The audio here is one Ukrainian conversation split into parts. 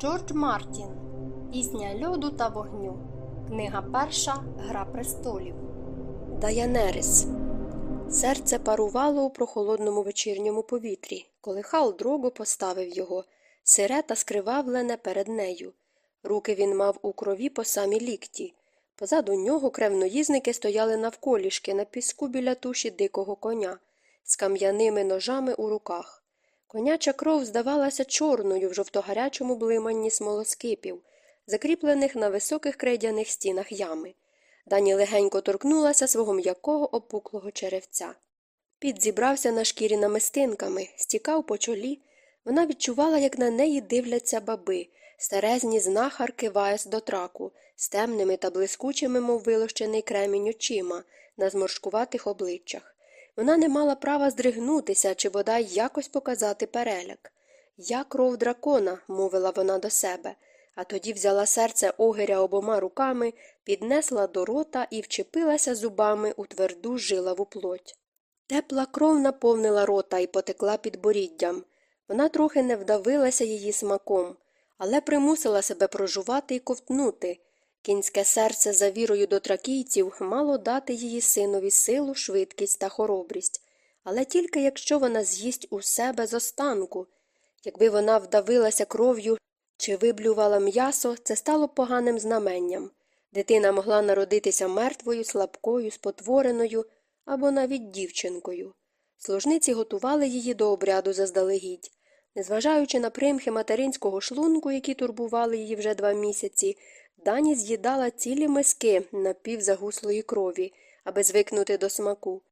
Джордж Мартін Пісня льоду та вогню. Книга перша Гра престолів. Даянерис. Серце парувало у прохолодному вечірньому повітрі, коли хал дрого поставив його, сире та скривавлене перед нею. Руки він мав у крові по самі лікті. Позаду нього кревноїзники стояли навколішки на піску біля туші дикого коня, з кам'яними ножами у руках. Коняча кров здавалася чорною в жовтогарячому блиманні смолоскипів, закріплених на високих крейдяних стінах ями. Дані легенько торкнулася свого м'якого опуклого черевця. Під зібрався на шкірі намистинками, стікав по чолі. Вона відчувала, як на неї дивляться баби, старезні знахарки ваяс до траку, з темними та блискучими, мов вилощений кремінь очима, на зморшкуватих обличчях. Вона не мала права здригнутися чи бодай якось показати переляк. Я кров дракона, мовила вона до себе, а тоді взяла серце огиря обома руками, піднесла до рота і вчепилася зубами у тверду жилаву плоть. Тепла кров наповнила рота і потекла під боріддям. Вона трохи не вдавилася її смаком, але примусила себе прожувати і ковтнути. Кінське серце за вірою до тракійців мало дати її синові силу, швидкість та хоробрість, але тільки якщо вона з'їсть у себе з останку. Якби вона вдавилася кров'ю чи виблювала м'ясо, це стало поганим знаменням. Дитина могла народитися мертвою, слабкою, спотвореною або навіть дівчинкою. Служниці готували її до обряду заздалегідь. Незважаючи на примхи материнського шлунку, які турбували її вже два місяці, Дані з'їдала цілі миски напівзагуслої крові, аби звикнути до смаку.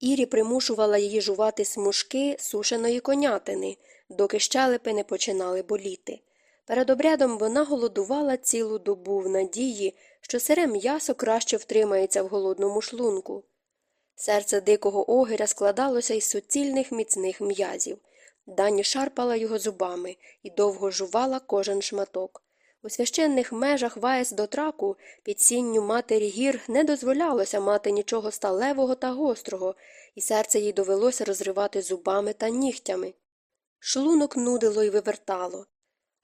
Ірі примушувала її жувати смужки сушеної конятини, доки щелепи не починали боліти. Перед обрядом вона голодувала цілу добу в надії, що сире м'ясо краще втримається в голодному шлунку. Серце дикого огиря складалося із суцільних міцних м'язів. Дані шарпала його зубами і довго жувала кожен шматок. У священних межах Ваєс до траку під сінню матері гір не дозволялося мати нічого сталевого та гострого, і серце їй довелося розривати зубами та нігтями. Шлунок нудило й вивертало.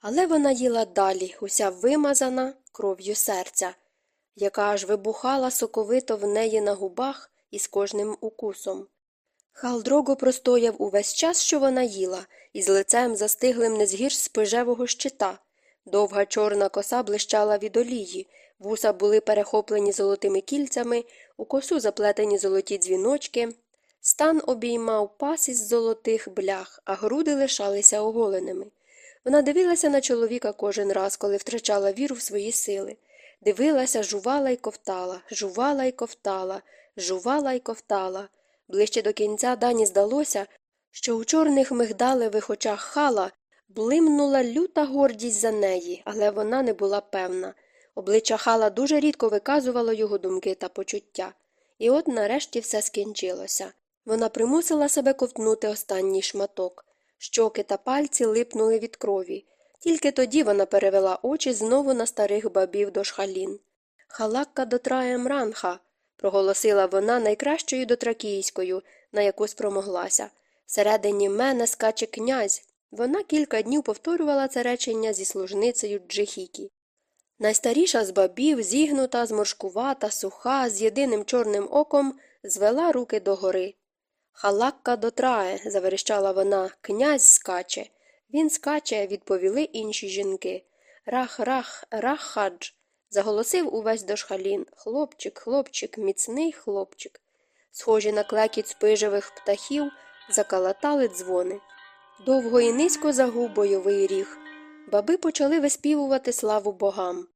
Але вона їла далі, уся вимазана кров'ю серця, яка аж вибухала соковито в неї на губах із кожним укусом. Халдрого простояв увесь час, що вона їла, із лицем застиглим не згірш спижевого щита. Довга чорна коса блищала від олії, вуса були перехоплені золотими кільцями, у косу заплетені золоті дзвіночки. Стан обіймав пас із золотих блях, а груди лишалися оголеними. Вона дивилася на чоловіка кожен раз, коли втрачала віру в свої сили. Дивилася, жувала й ковтала, жувала й ковтала, жувала й ковтала. Ближче до кінця дані здалося, що у чорних мигдалевих очах хала Блимнула люта гордість за неї, але вона не була певна. Обличчя хала дуже рідко виказувало його думки та почуття. І от нарешті все скінчилося. Вона примусила себе ковтнути останній шматок. Щоки та пальці липнули від крові. Тільки тоді вона перевела очі знову на старих бабів до шхалін. Халакка дотрає мранха, проголосила вона найкращою дотракійською, на яку спромоглася. Всередині мене скаче князь. Вона кілька днів повторювала це речення зі служницею Джихікі. Найстаріша з бабів, зігнута, зморшкувата, суха, з єдиним чорним оком, звела руки догори. Халакка дотрае, заверещала вона, князь скаче. Він скаче, відповіли інші жінки. Рах, рах, рах хадж. Заголосив увесь дошхалін. Хлопчик, хлопчик, міцний хлопчик. Схожі на клекіт спижевих птахів, закалатали дзвони. Довго і низько загув бойовий ріг. Баби почали виспівувати славу богам.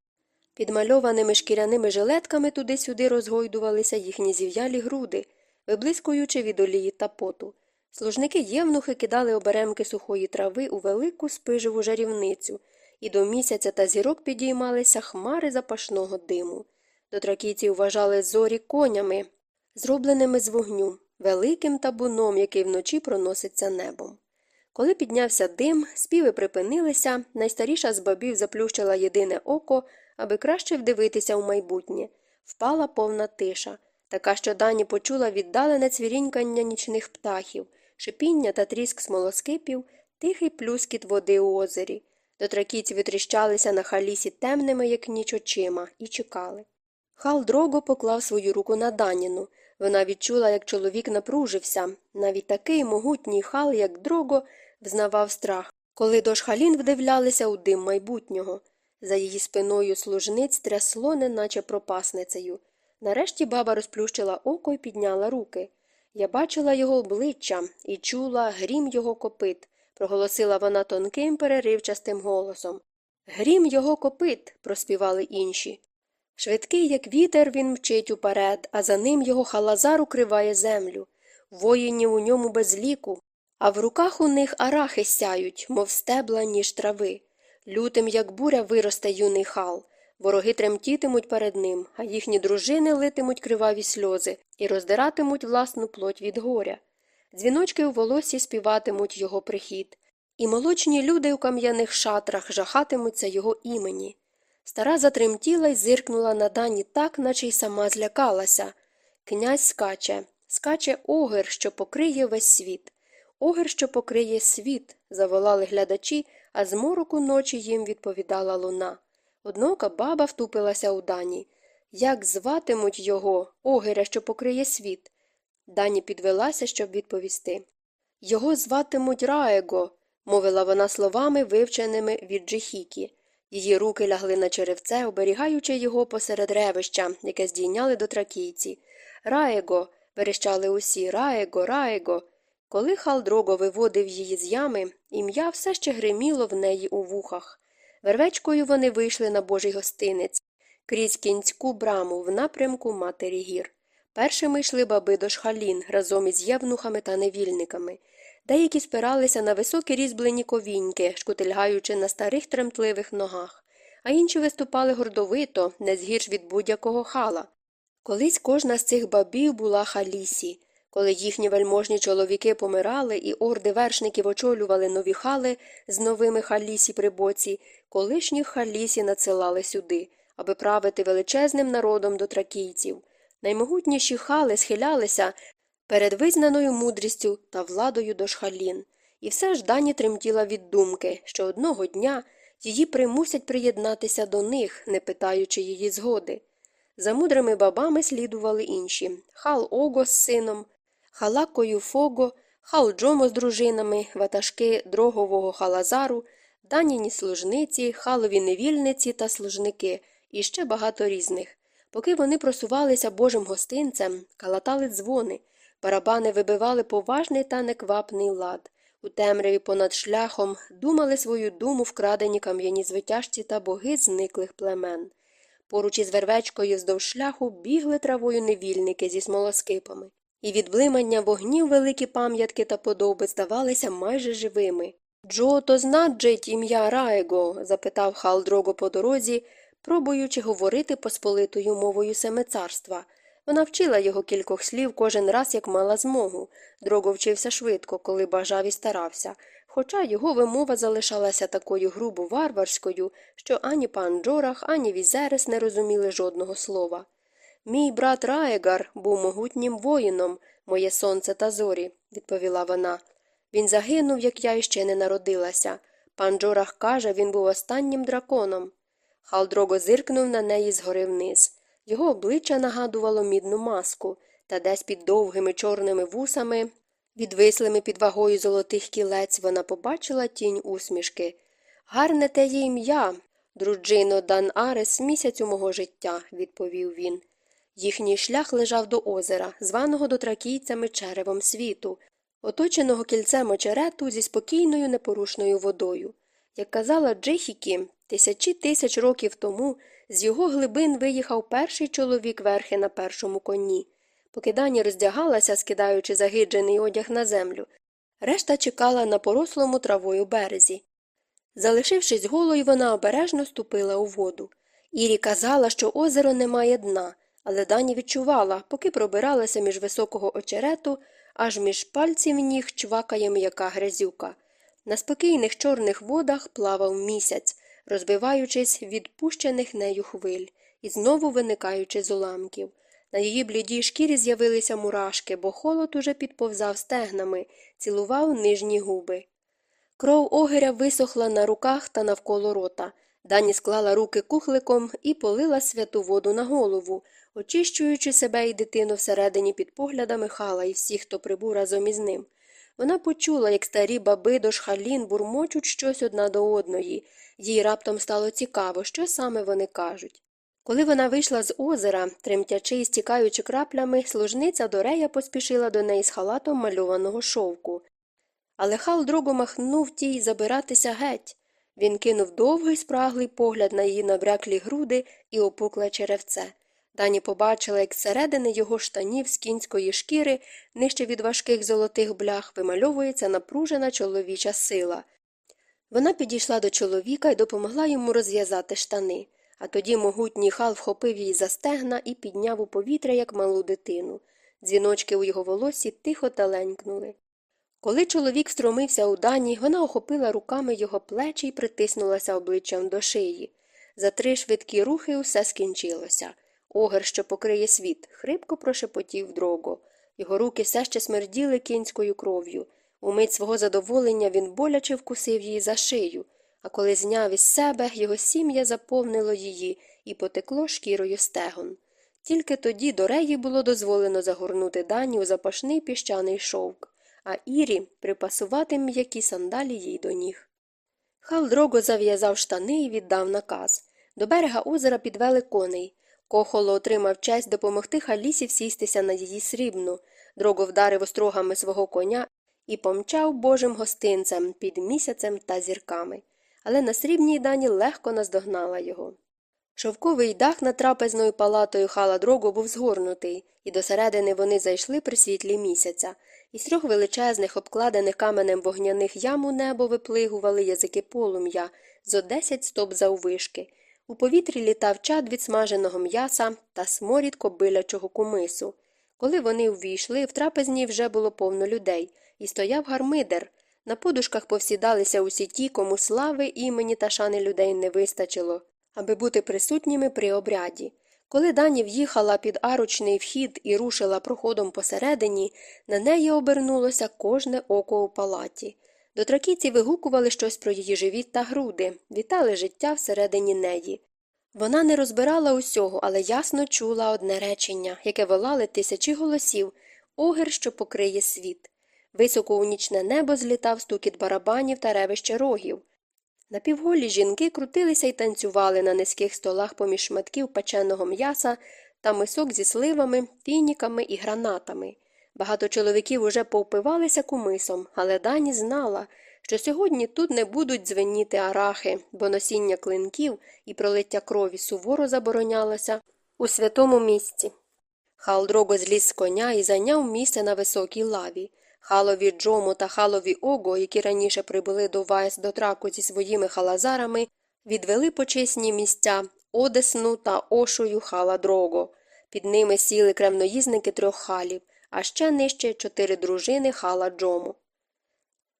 Підмальованими шкіряними жилетками туди-сюди розгойдувалися їхні зів'ялі груди, виблискуючи від олії та поту. Служники євнухи кидали оберемки сухої трави у велику спижеву жарівницю, і до місяця та зірок підіймалися хмари запашного диму. Дотракійці вважали зорі конями, зробленими з вогню, великим табуном, який вночі проноситься небом. Коли піднявся дим, співи припинилися, найстаріша з бабів заплющила єдине око, аби краще вдивитися у майбутнє. Впала повна тиша, така, що дані почула віддалене цвірінькання нічних птахів, шипіння та тріск смолоскипів, тихий плюскіт води у озері. Дотракійці витріщалися на халісі темними, як ніч очима, і чекали. Хал дрого поклав свою руку на Даніну. Вона відчула, як чоловік напружився. Навіть такий могутній хал, як дрого, взнавав страх, коли до шхалін вдивлялися у дим майбутнього. За її спиною служниць трясло, неначе пропасницею. Нарешті баба розплющила око і підняла руки. Я бачила його обличчя і чула грім його копит, проголосила вона тонким переривчастим голосом. Грім його копит, проспівали інші. Швидкий, як вітер, він мчить уперед, а за ним його халазар укриває землю. Воїнів у ньому без ліку, а в руках у них арахи сяють, мов стебла, ніж трави. Лютим, як буря, виросте юний хал. Вороги тремтітимуть перед ним, а їхні дружини литимуть криваві сльози і роздиратимуть власну плоть від горя. Дзвіночки у волосі співатимуть його прихід, і молочні люди у кам'яних шатрах жахатимуться його імені. Стара затремтіла й зиркнула на дані так, наче й сама злякалася. Князь скаче, скаче огир, що покриє весь світ. Огир, що покриє світ, заволали глядачі, а з мороку ночі їм відповідала луна. Однока баба втупилася у дані. Як зватимуть його, огиря, що покриє світ? Дані підвелася, щоб відповісти. Його зватимуть Раего, мовила вона словами, вивченими від Джихікі. Її руки лягли на черевце, оберігаючи його посеред ревища, яке здійняли до тракійці. Раего. верещали усі Раего, Раего. Коли Халдрого виводив її з ями, ім'я все ще гриміло в неї у вухах. Вервечкою вони вийшли на божий гостинець, крізь кінську браму в напрямку матері гір. Першими йшли баби до шхалін разом із євнухами та невільниками. Деякі спиралися на високі різьблені ковіньки, шкутильгаючи на старих тремтливих ногах, а інші виступали гордовито, не згірш від будь-якого хала. Колись кожна з цих бабів була халісі. Коли їхні вельможні чоловіки помирали і орди вершників очолювали нові хали з новими халісі при боці, колишніх халісі надсилали сюди, аби правити величезним народом до тракійців. Наймогутніші хали схилялися перед визнаною мудрістю та владою до шхалін, і все ж дані тремтіла від думки, що одного дня її примусять приєднатися до них, не питаючи її згоди. За мудрими бабами слідували інші хал Ого з сином, халакою Фого, хал Джомо з дружинами, ватажки дрогового халазару, даніні служниці, халові невільниці та служники, і ще багато різних. Поки вони просувалися божим гостинцем, калатали дзвони, барабани вибивали поважний та неквапний лад. У темряві понад шляхом думали свою думу вкрадені кам'яні звитяжці та боги зниклих племен. Поруч із вервечкою вздовж шляху бігли травою невільники зі смолоскипами, і від блимання вогнів великі пам'ятки та подоби здавалися майже живими. Джо, то знаджить ім'я Раего? запитав Халдрого по дорозі, пробуючи говорити посполитою мовою семицарства. Вона вчила його кількох слів кожен раз, як мала змогу. Дрого вчився швидко, коли бажав і старався, хоча його вимова залишалася такою грубо варварською, що ані пан Джорах, ані Візерес не розуміли жодного слова. Мій брат Раегар був могутнім воїном, моє сонце та зорі, відповіла вона. Він загинув, як я іще не народилася. Пан Джорах каже, він був останнім драконом. Халдрого зиркнув на неї згори вниз. Його обличчя нагадувало мідну маску, та десь під довгими чорними вусами, відвислими під вагою золотих кілець, вона побачила тінь усмішки. Гарне те є ім'я, друджино Дан Арес, місяцю мого життя, відповів він. Їхній шлях лежав до озера, званого дотракійцями черевом світу, оточеного кільцем очерету зі спокійною непорушною водою. Як казала Джихікі, тисячі тисяч років тому з його глибин виїхав перший чоловік верхи на першому коні. Поки Дані роздягалася, скидаючи загиджений одяг на землю, решта чекала на порослому травою березі. Залишившись голою, вона обережно ступила у воду. Ірі казала, що озеро не має дна, але Дані відчувала, поки пробиралася між високого очерету, аж між пальців ніг чвакає м'яка грязюка. На спокійних чорних водах плавав місяць, розбиваючись від пущених нею хвиль і знову виникаючи з уламків. На її блідій шкірі з'явилися мурашки, бо холод уже підповзав стегнами, цілував нижні губи. Кров огиря висохла на руках та навколо рота. Дані склала руки кухликом і полила святу воду на голову, очищуючи себе і дитину всередині під поглядами хала і всіх, хто прибув разом із ним. Вона почула, як старі баби до шхалін бурмочуть щось одна до одної. Їй раптом стало цікаво, що саме вони кажуть. Коли вона вийшла з озера, тремтячи і стікаючи краплями, служниця Дорея поспішила до неї з халатом мальованого шовку. Але хал дрогу махнув тій забиратися геть. Він кинув довгий спраглий погляд на її набряклі груди і опукле черевце. Дані побачила, як зсередини його штанів з кінської шкіри, нижче від важких золотих блях, вимальовується напружена чоловіча сила. Вона підійшла до чоловіка і допомогла йому розв'язати штани, а тоді могутній хал вхопив її за стегна і підняв у повітря, як малу дитину. Дзвіночки у його волосі тихо таленькнули. Коли чоловік встромився у дані, вона охопила руками його плечі і притиснулася обличчям до шиї. За три швидкі рухи усе скінчилося. Огер, що покриє світ, хрипко прошепотів дрого. Його руки все ще смерділи кінською кров'ю. У мить свого задоволення він боляче вкусив її за шию, а коли зняв із себе, його сім'я заповнило її і потекло шкірою стегон. Тільки тоді до реї було дозволено загорнути дані у запашний піщаний шовк, а Ірі припасувати м'які сандалі їй до ніг. Хал дрого зав'язав штани і віддав наказ. До берега озера підвели коней. Кохоло отримав честь допомогти Халісі всістися на її срібну. Дрого вдарив острогами свого коня і помчав божим гостинцем під місяцем та зірками. Але на срібній дані легко наздогнала його. Шовковий дах над трапезною палатою хала дрогу був згорнутий, і досередини вони зайшли при світлі місяця. Із трьох величезних, обкладених каменем вогняних ям у небо виплигували язики полум'я зо десять стоп заввишки. У повітрі літав чад від смаженого м'яса та сморід кобилячого кумису. Коли вони увійшли, в трапезні вже було повно людей, і стояв гармидер. На подушках повсідалися усі ті, кому слави імені та шани людей не вистачило, аби бути присутніми при обряді. Коли Дані в'їхала під арочний вхід і рушила проходом посередині, на неї обернулося кожне око у палаті. Дотракійці вигукували щось про її живіт та груди, вітали життя всередині неї. Вона не розбирала усього, але ясно чула одне речення, яке волали тисячі голосів огір, що покриє світ. Високо у нічне небо злітав стукіт барабанів та ревище рогів. Напівголі жінки крутилися й танцювали на низьких столах поміж шматків печеного м'яса та мисок зі сливами, фініками і гранатами. Багато чоловіків уже повпивалися кумисом, але Дані знала, що сьогодні тут не будуть дзвеніти арахи, бо носіння клинків і пролиття крові суворо заборонялося у святому місці. Халдрого зліз з коня і зайняв місце на високій лаві. Халові Джому та халові Ого, які раніше прибули до Вайс до траку зі своїми халазарами, відвели почесні місця Одесну та Ошою хала Дрого. Під ними сіли кремноїзники трьох халів, а ще нижче чотири дружини хала Джому.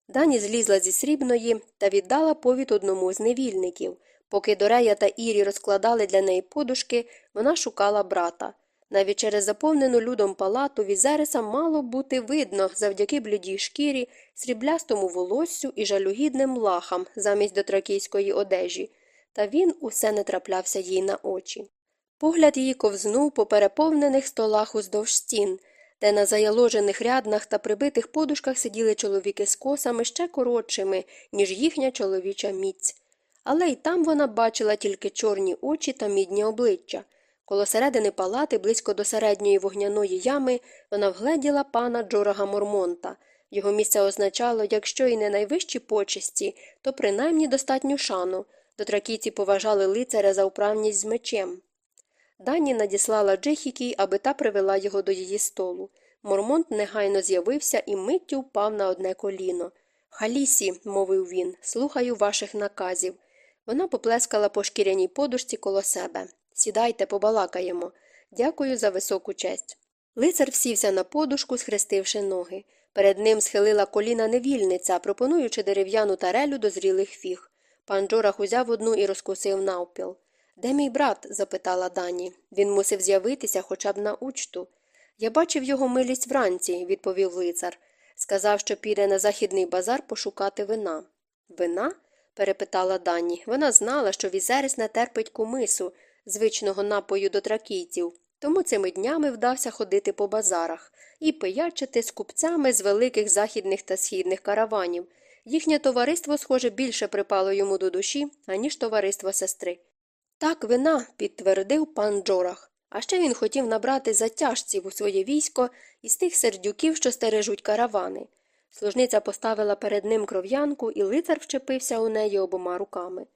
Дані злізла зі срібної та віддала повід одному з невільників. Поки Дорея та Ірі розкладали для неї подушки, вона шукала брата. Навіть через заповнену людом палату Візереса мало бути видно завдяки блідій шкірі, сріблястому волоссю і жалюгідним лахам замість дотракійської одежі, та він усе не траплявся їй на очі. Погляд її ковзнув по переповнених столах уздовж стін, де на заяложених ряднах та прибитих подушках сиділи чоловіки з косами ще коротшими, ніж їхня чоловіча міць. Але й там вона бачила тільки чорні очі та мідні обличчя. Коло середини палати, близько до середньої вогняної ями, вона вгледіла пана Джорага Мормонта. Його місце означало, якщо і не найвищі почесті, то принаймні достатню шану. Дотракійці поважали лицаря за управність з мечем. Дані надіслала Джихікі, аби та привела його до її столу. Мормонт негайно з'явився і миттю впав на одне коліно. Халісі, мовив він, слухаю ваших наказів. Вона поплескала по шкіряній подушці коло себе. Сідайте, побалакаємо. Дякую за високу честь. Лицар всівся на подушку, схрестивши ноги. Перед ним схилила коліна невільниця, пропонуючи дерев'яну тарелю до зрілих фіг. Пан Джорах узяв одну і розкусив навпіл. Де мій брат? запитала Дані. Він мусив з'явитися хоча б на учту. Я бачив його милість вранці, відповів лицар. Сказав, що піде на західний базар пошукати вина. Вина? перепитала Дані. Вона знала, що Візерис не терпить кумису, звичного напою до тракійців, тому цими днями вдався ходити по базарах і пиячити з купцями з великих західних та східних караванів. Їхнє товариство, схоже, більше припало йому до душі, аніж товариство сестри. Так вина, підтвердив пан Джорах. А ще він хотів набрати затяжців у своє військо із тих сердюків, що стережуть каравани. Служниця поставила перед ним кров'янку, і лицар вчепився у неї обома руками.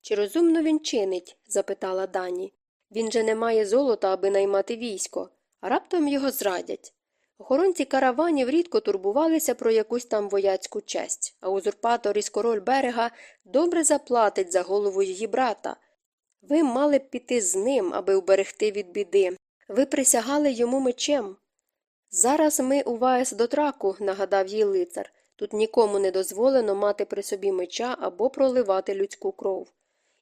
Чи розумно він чинить? запитала Дані. Він же не має золота, аби наймати військо, а раптом його зрадять. Охоронці караванів рідко турбувалися про якусь там вояцьку честь, а узурпатор із король берега добре заплатить за голову її брата. Ви мали б піти з ним, аби уберегти від біди. Ви присягали йому мечем. Зараз ми у Ваес до траку, нагадав їй лицар. Тут нікому не дозволено мати при собі меча або проливати людську кров.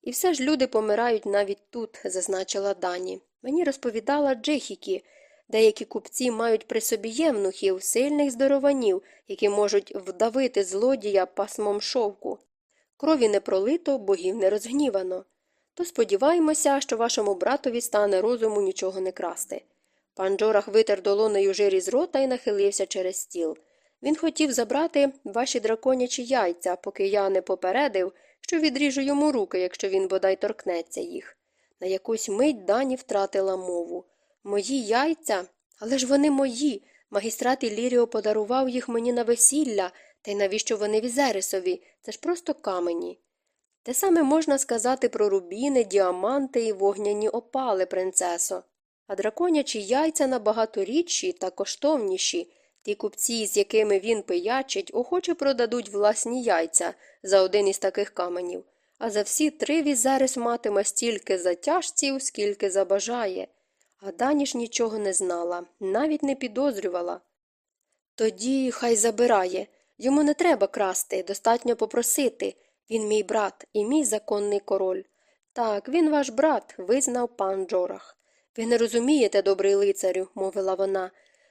І все ж люди помирають навіть тут, зазначила Дані. Мені розповідала Джехікі, деякі купці мають при собі євнухів, сильних здорованів, які можуть вдавити злодія пасмом шовку. Крові не пролито, богів не розгнівано. То сподіваємося, що вашому братові стане розуму нічого не красти. Пан Джорах витер долонею жир із рота і нахилився через стіл. Він хотів забрати ваші драконячі яйця, поки я не попередив, що відріжу йому руки, якщо він бодай торкнеться їх. На якусь мить дані втратила мову. Мої яйця? Але ж вони мої. Магістрат Ілліріо подарував їх мені на весілля, та й навіщо вони візерисові? Це ж просто камені. Те саме можна сказати про рубіни, діаманти і вогняні опали, принцесо. А драконячі яйця набагато рідші та коштовніші. Ті купці, з якими він пиячить, охоче продадуть власні яйця за один із таких каменів, а за всі три візерис матиме стільки затяжців, скільки забажає. А ж нічого не знала, навіть не підозрювала. Тоді хай забирає. Йому не треба красти, достатньо попросити. Він мій брат і мій законний король. Так, він ваш брат, визнав пан Джорах. Ви не розумієте, добрий лицарю, мовила вона.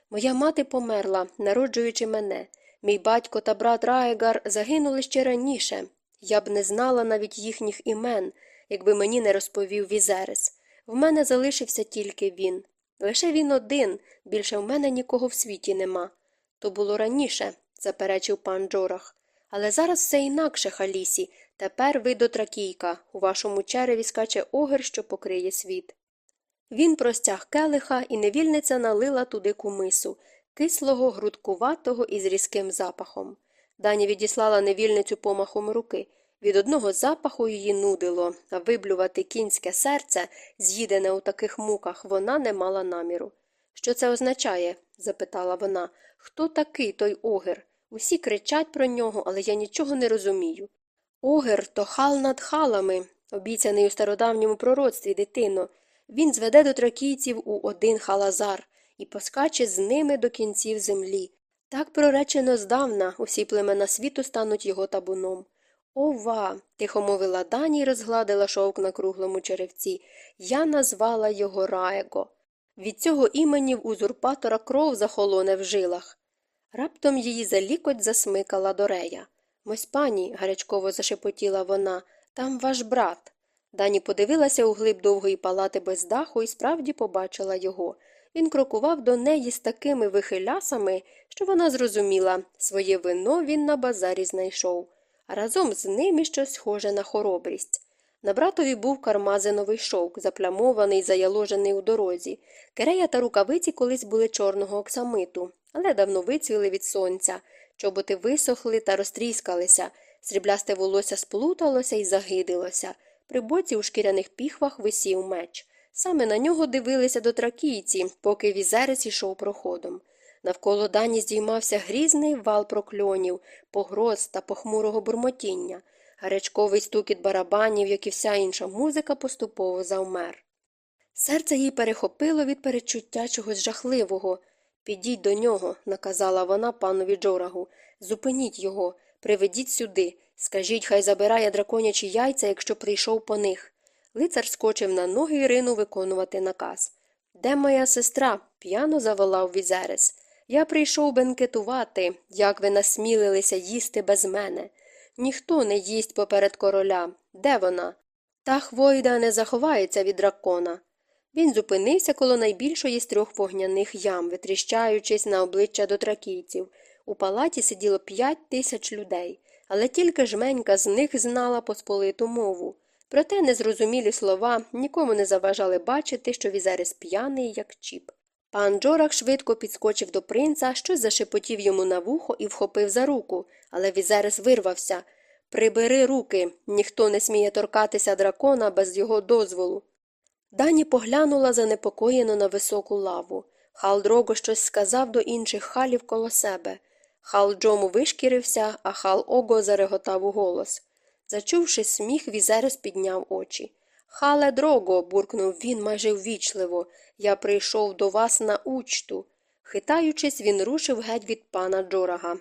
Моя мати померла, народжуючи мене. Мій батько та брат Раегар загинули ще раніше. Я б не знала навіть їхніх імен, якби мені не розповів Візерес. В мене залишився тільки він. Лише він один, більше в мене нікого в світі нема. То було раніше, заперечив пан Джорах. Але зараз все інакше, Халісі. Тепер ви дотракійка. У вашому череві скаче огір, що покриє світ. Він простяг келиха, і невільниця налила туди кумису, кислого, грудкуватого із різким запахом. Дані відіслала невільницю помахом руки. Від одного запаху її нудило, а виблювати кінське серце, з'їдене у таких муках, вона не мала наміру. Що це означає? запитала вона. Хто такий той огір? Усі кричать про нього, але я нічого не розумію. Огер то хал над халами, обіцяний у стародавньому пророцтві, дитино. Він зведе до тракійців у один халазар і поскаче з ними до кінців землі. Так проречено здавна усі племена світу стануть його табуном. Ова. тихо мовила Дані і розгладила шовк на круглому черевці. Я назвала його Раего. Від цього імені в узурпатора кров захолоне в жилах. Раптом її за лікоть засмикала Дорея. Мось пані, гарячково зашепотіла вона, там ваш брат. Дані подивилася у глиб довгої палати без даху і справді побачила його. Він крокував до неї з такими вихилясами, що вона зрозуміла своє вино він на базарі знайшов, а разом з ним і щось схоже на хоробрість. На братові був кармазиновий шовк, заплямований, заяложений у дорозі. Керея та рукавиці колись були чорного оксамиту, але давно вицвіли від сонця, чоботи висохли та розтріскалися, сріблясте волосся сплуталося і загидилося. При боці у шкіряних піхвах висів меч. Саме на нього дивилися дотракійці, поки візерець ішов проходом. Навколо дані здіймався грізний вал прокльонів, погроз та похмурого бурмотіння. Гарячковий стукіт барабанів, як і вся інша музика, поступово завмер. Серце їй перехопило від перечуття чогось жахливого. Підіть до нього, наказала вона панові Джорагу. Зупиніть його, приведіть сюди. Скажіть, хай забирає драконячі яйця, якщо прийшов по них. Лицар скочив на ноги і ринув виконувати наказ. Де моя сестра? п'яно заволав Візерес. Я прийшов бенкетувати, як ви насмілилися їсти без мене. Ніхто не їсть поперед короля. Де вона? Та хвойда не заховається від дракона. Він зупинився коло найбільшої з трьох вогняних ям, витріщаючись на обличчя дотракійців. У палаті сиділо п'ять тисяч людей, але тільки жменька з них знала посполиту мову. Проте незрозумілі слова нікому не заважали бачити, що візерис п'яний, як чіп. Пан Джорах швидко підскочив до принца, щось зашепотів йому на вухо і вхопив за руку, але візерис вирвався. Прибери руки, ніхто не сміє торкатися дракона без його дозволу. Дані поглянула занепокоєно на високу лаву. Хал Дрого щось сказав до інших халів коло себе. Хал Джому вишкірився, а хал Ого зареготав у голос. Зачувши сміх, візерис підняв очі. Хале Дрого, буркнув він майже ввічливо, я прийшов до вас на учту. Хитаючись, він рушив геть від пана Джорага,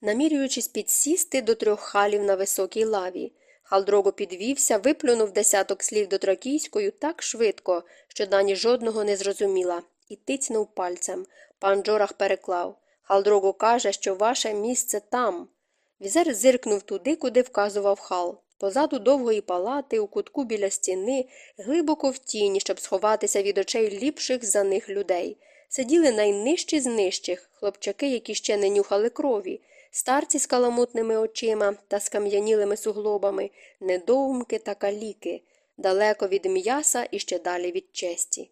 намірюючись підсісти до трьох халів на високій лаві. Халдрого підвівся, виплюнув десяток слів до тракійською так швидко, що дані жодного не зрозуміла, і тицьнув пальцем. Пан Джорах переклав. Халдрого каже, що ваше місце там. Візер зиркнув туди, куди вказував хал. Позаду довгої палати, у кутку біля стіни, глибоко в тіні, щоб сховатися від очей ліпших за них людей. Сиділи найнижчі з нижчих, хлопчаки, які ще не нюхали крові, старці з каламутними очима та скам'янілими суглобами, недоумки та каліки, далеко від м'яса і ще далі від честі.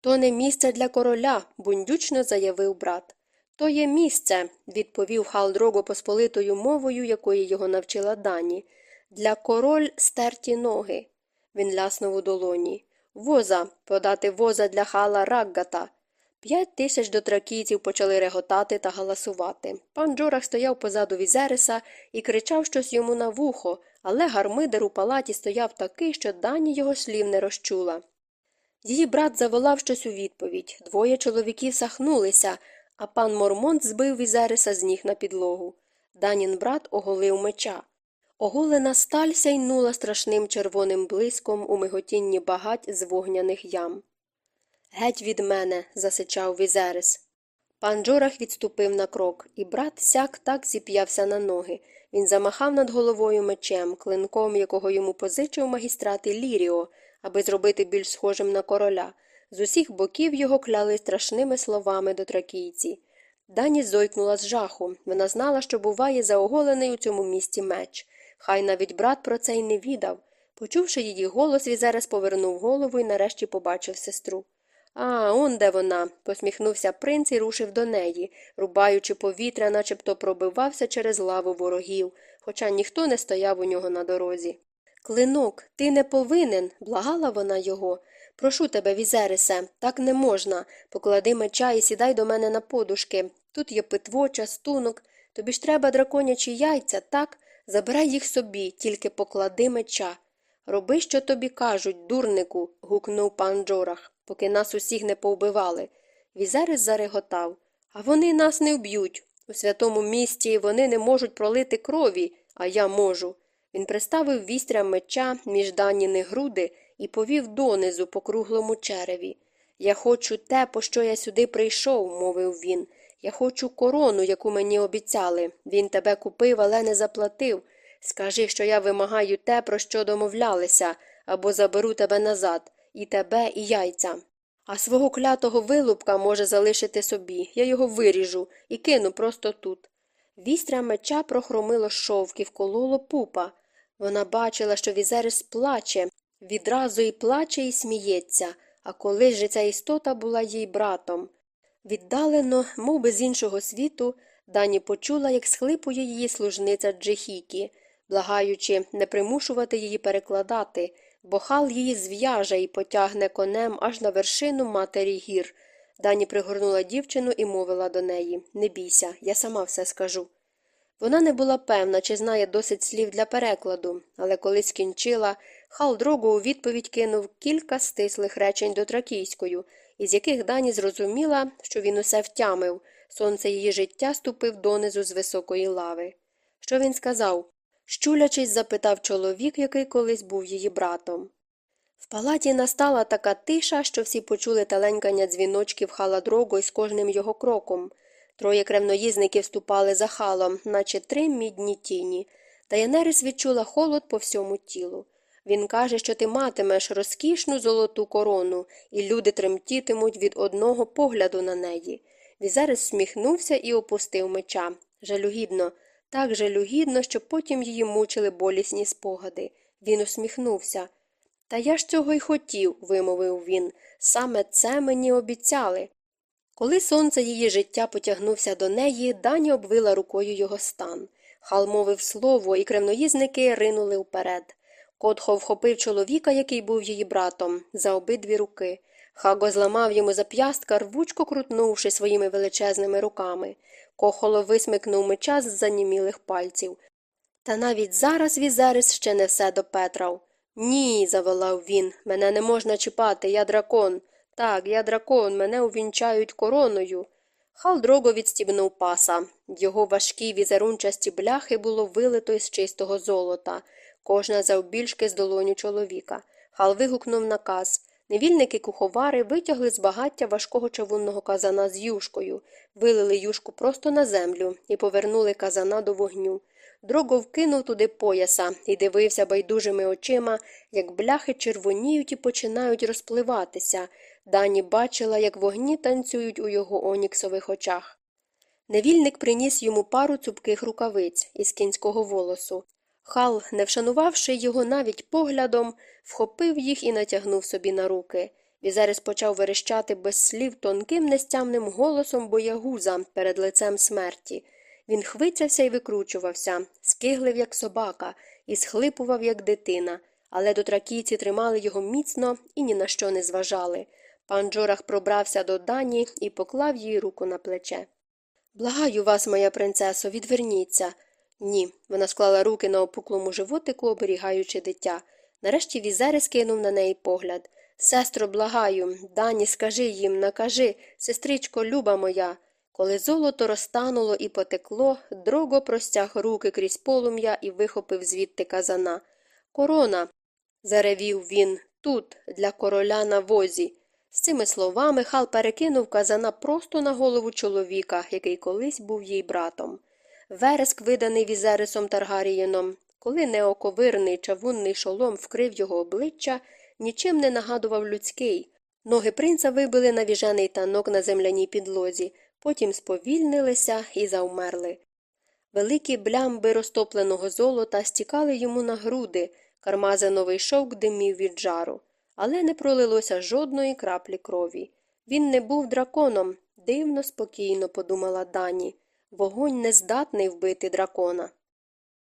То не місце для короля, бундючно заявив брат. То є місце, відповів Халдрого посполитою мовою, якої його навчила дані. Для король стерті ноги. Він ляснув у долоні. Воза, подати воза для хала Раггата. П'ять тисяч дотракійців почали реготати та галасувати. Пан Джорах стояв позаду Візереса і кричав щось йому на вухо, але гармидер у палаті стояв такий, що дані його слів не розчула. Її брат заволав щось у відповідь. Двоє чоловіків сахнулися, а пан Мормонт збив Візереса з ніг на підлогу. Данін брат оголив меча. Оголена сталь сяйнула страшним червоним блиском у миготінні багать з вогняних ям. Геть від мене, засичав Візерис. Пан Джорах відступив на крок, і брат сяк так зіп'явся на ноги. Він замахав над головою мечем, клинком, якого йому позичив магістрат Ліріо, аби зробити більш схожим на короля. З усіх боків його кляли страшними словами до тракійці. Дані зойкнула з жаху. Вона знала, що буває заоголений у цьому місті меч. Хай навіть брат про це й не відав. Почувши її голос, Візерес повернув голову і нарешті побачив сестру. А, он де вона. посміхнувся принц і рушив до неї, рубаючи повітря, начебто пробивався через лаву ворогів, хоча ніхто не стояв у нього на дорозі. Клинок, ти не повинен, благала вона його. Прошу тебе, Візересе, так не можна. Поклади меча і сідай до мене на подушки. Тут є питво, частунок. Тобі ж треба драконячі яйця, так? Забирай їх собі, тільки поклади меча. Роби, що тобі кажуть, дурнику. гукнув пан Джорах, поки нас усіх не повбивали. Візерис зареготав. А вони нас не вб'ють. У святому місті вони не можуть пролити крові, а я можу. Він приставив вістря меча між даніни груди і повів донизу по круглому череві. Я хочу те, по що я сюди прийшов, мовив він. Я хочу корону, яку мені обіцяли. Він тебе купив, але не заплатив. Скажи, що я вимагаю те, про що домовлялися, або заберу тебе назад, і тебе, і яйця. А свого клятого вилупка може залишити собі. Я його виріжу і кину просто тут. Вістря меча прохромило шовк і вкололо пупа. Вона бачила, що Візерис плаче, відразу і плаче, і сміється, а колись же ця істота була їй братом. Віддалено, мов би з іншого світу, дані почула, як схлипує її служниця Джехікі, благаючи не примушувати її перекладати, бо хал її зв'яже і потягне конем аж на вершину матері гір. Дані пригорнула дівчину і мовила до неї Не бійся, я сама все скажу. Вона не була певна, чи знає досить слів для перекладу, але коли скінчила, хал дрогу у відповідь кинув кілька стислих речень до тракійською, із яких дані зрозуміла, що він усе втямив, сонце її життя ступив донизу з високої лави. Що він сказав? Щулячись, запитав чоловік, який колись був її братом. В палаті настала така тиша, що всі почули таленькання дзвіночків хала дрогу із кожним його кроком. Троє кревноїзників ступали за халом, наче три мідні тіні. Таянерис відчула холод по всьому тілу. Він каже, що ти матимеш розкішну золоту корону, і люди тремтітимуть від одного погляду на неї. Візерис сміхнувся і опустив меча. Жалюгідно, так жалюгідно, що потім її мучили болісні спогади. Він усміхнувся. Та я ж цього й хотів, вимовив він. Саме це мені обіцяли. Коли сонце її життя потягнувся до неї, Дані обвила рукою його стан. Хал мовив слово, і кремноїзники ринули вперед. Котхо вхопив чоловіка, який був її братом, за обидві руки. Хаго зламав йому зап'ястка, рвучко крутнувши своїми величезними руками. Кохоло висмикнув меча з занімілих пальців. Та навіть зараз Візерис ще не все допетрав. Ні, заволав він, мене не можна чіпати, я дракон. Так, я дракон, мене увінчають короною. Халдрого відстібнув паса. Його важкі візерунчасті бляхи було вилито із чистого золота, кожна завбільшки з долоню чоловіка. Хал вигукнув наказ. Невільники куховари витягли з багаття важкого чавунного казана з юшкою, вилили юшку просто на землю і повернули казана до вогню. Дрого вкинув туди пояса і дивився байдужими очима, як бляхи червоніють і починають розпливатися. Дані бачила, як вогні танцюють у його оніксових очах. Невільник приніс йому пару цупких рукавиць із кінського волосу. Хал, не вшанувавши його навіть поглядом, вхопив їх і натягнув собі на руки. Візерис почав верещати без слів тонким нестямним голосом боягуза перед лицем смерті. Він хвицявся і викручувався, скиглив, як собака, і схлипував, як дитина, але дотракійці тримали його міцно і ні на що не зважали. Пан Джорах пробрався до Дані і поклав їй руку на плече. Благаю вас, моя принцесо, відверніться. Ні. Вона склала руки на опуклому животику, оберігаючи дитя. Нарешті візери скинув на неї погляд. Сестро, благаю, Дані, скажи їм, накажи, сестричко, люба моя. Коли золото розтануло і потекло, дрого простяг руки крізь полум'я і вихопив звідти казана. Корона. заревів він, тут, для короля на возі. З цими словами Хал перекинув казана просто на голову чоловіка, який колись був їй братом. Вереск, виданий візерисом Таргарієном, коли неоковирний чавунний шолом вкрив його обличчя, нічим не нагадував людський. Ноги принца вибили навіжений танок на земляній підлозі, потім сповільнилися і завмерли. Великі блямби розтопленого золота стікали йому на груди, кармазиновий шовк димів від жару, але не пролилося жодної краплі крові. Він не був драконом, дивно спокійно подумала Дані. Вогонь не здатний вбити дракона.